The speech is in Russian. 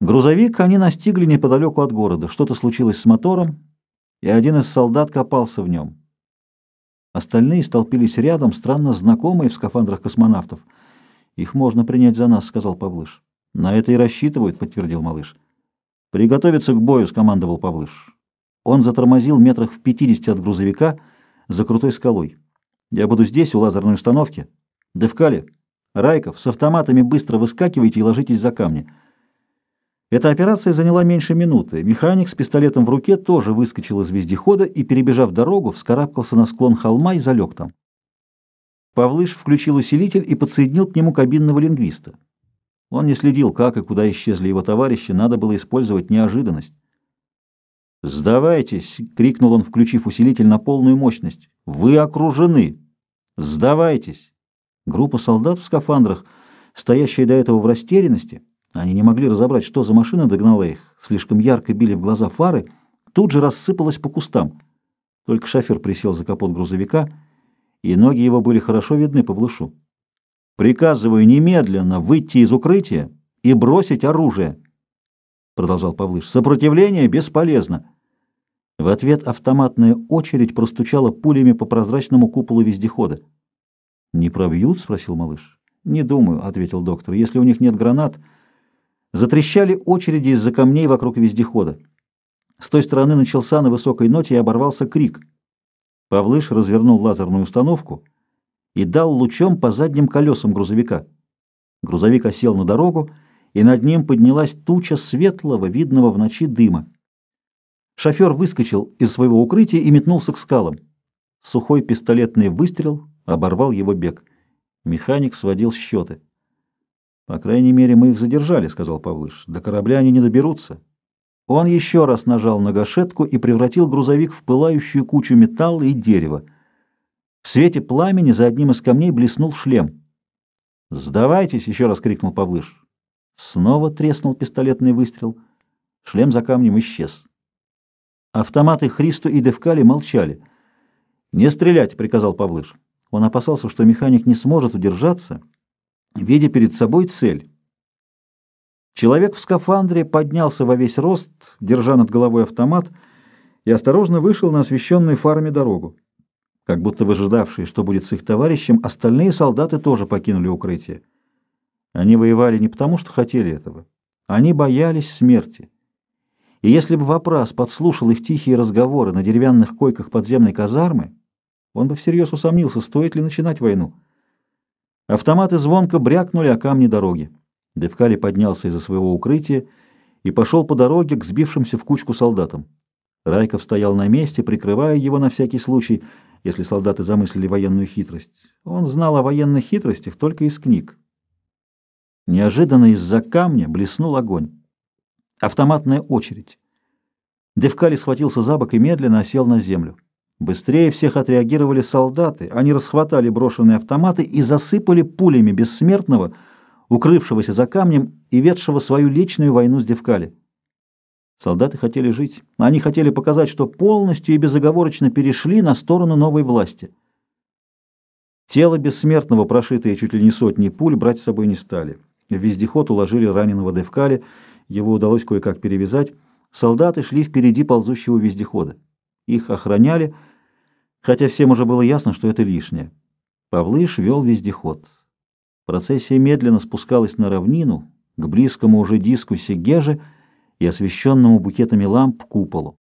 Грузовик они настигли неподалеку от города. Что-то случилось с мотором, и один из солдат копался в нем. Остальные столпились рядом, странно знакомые в скафандрах космонавтов. «Их можно принять за нас», — сказал Павлыш. «На это и рассчитывают», — подтвердил малыш. «Приготовиться к бою», — скомандовал Павлыш. Он затормозил метрах в пятидесяти от грузовика за крутой скалой. «Я буду здесь, у лазерной установки. Девкали, Райков, с автоматами быстро выскакивайте и ложитесь за камни». Эта операция заняла меньше минуты. Механик с пистолетом в руке тоже выскочил из вездехода и, перебежав дорогу, вскарабкался на склон холма и залег там. Павлыш включил усилитель и подсоединил к нему кабинного лингвиста. Он не следил, как и куда исчезли его товарищи, надо было использовать неожиданность. «Сдавайтесь!» — крикнул он, включив усилитель на полную мощность. «Вы окружены! Сдавайтесь!» Группа солдат в скафандрах, стоящая до этого в растерянности, они не могли разобрать, что за машина догнала их, слишком ярко били в глаза фары, тут же рассыпалась по кустам. Только шофер присел за капот грузовика, и ноги его были хорошо видны по влышу. «Приказываю немедленно выйти из укрытия и бросить оружие», — продолжал Павлыш. «Сопротивление бесполезно». В ответ автоматная очередь простучала пулями по прозрачному куполу вездехода. «Не пробьют?» — спросил малыш. «Не думаю», — ответил доктор. «Если у них нет гранат...» Затрещали очереди из-за камней вокруг вездехода. С той стороны начался на высокой ноте и оборвался крик. Павлыш развернул лазерную установку и дал лучом по задним колесам грузовика. Грузовик осел на дорогу, и над ним поднялась туча светлого, видного в ночи дыма. Шофер выскочил из своего укрытия и метнулся к скалам. Сухой пистолетный выстрел оборвал его бег. Механик сводил счеты. «По крайней мере, мы их задержали», — сказал Павлыш. «До корабля они не доберутся». Он еще раз нажал на гашетку и превратил грузовик в пылающую кучу металла и дерева. В свете пламени за одним из камней блеснул шлем. «Сдавайтесь!» — еще раз крикнул Павлыш. Снова треснул пистолетный выстрел. Шлем за камнем исчез. Автоматы Христу и Девкали молчали. «Не стрелять!» — приказал Павлыш. Он опасался, что механик не сможет удержаться — видя перед собой цель. Человек в скафандре поднялся во весь рост, держа над головой автомат, и осторожно вышел на освещенную фарами дорогу. Как будто выжидавшие, что будет с их товарищем, остальные солдаты тоже покинули укрытие. Они воевали не потому, что хотели этого. Они боялись смерти. И если бы Вопрос подслушал их тихие разговоры на деревянных койках подземной казармы, он бы всерьез усомнился, стоит ли начинать войну. Автоматы звонко брякнули о камни дороги. Девкали поднялся из-за своего укрытия и пошел по дороге к сбившимся в кучку солдатам. Райков стоял на месте, прикрывая его на всякий случай, если солдаты замыслили военную хитрость. Он знал о военных хитростях только из книг. Неожиданно из-за камня блеснул огонь. Автоматная очередь. Девкали схватился за бок и медленно осел на землю. Быстрее всех отреагировали солдаты. Они расхватали брошенные автоматы и засыпали пулями бессмертного, укрывшегося за камнем и ведшего свою личную войну с Девкали. Солдаты хотели жить. Они хотели показать, что полностью и безоговорочно перешли на сторону новой власти. Тело бессмертного, прошитое чуть ли не сотней пуль, брать с собой не стали. В вездеход уложили раненого Девкали, его удалось кое-как перевязать. Солдаты шли впереди ползущего вездехода. Их охраняли, хотя всем уже было ясно, что это лишнее. Павлыш вел вездеход. Процессия медленно спускалась на равнину, к близкому уже диску Сегежи и освещенному букетами ламп куполу.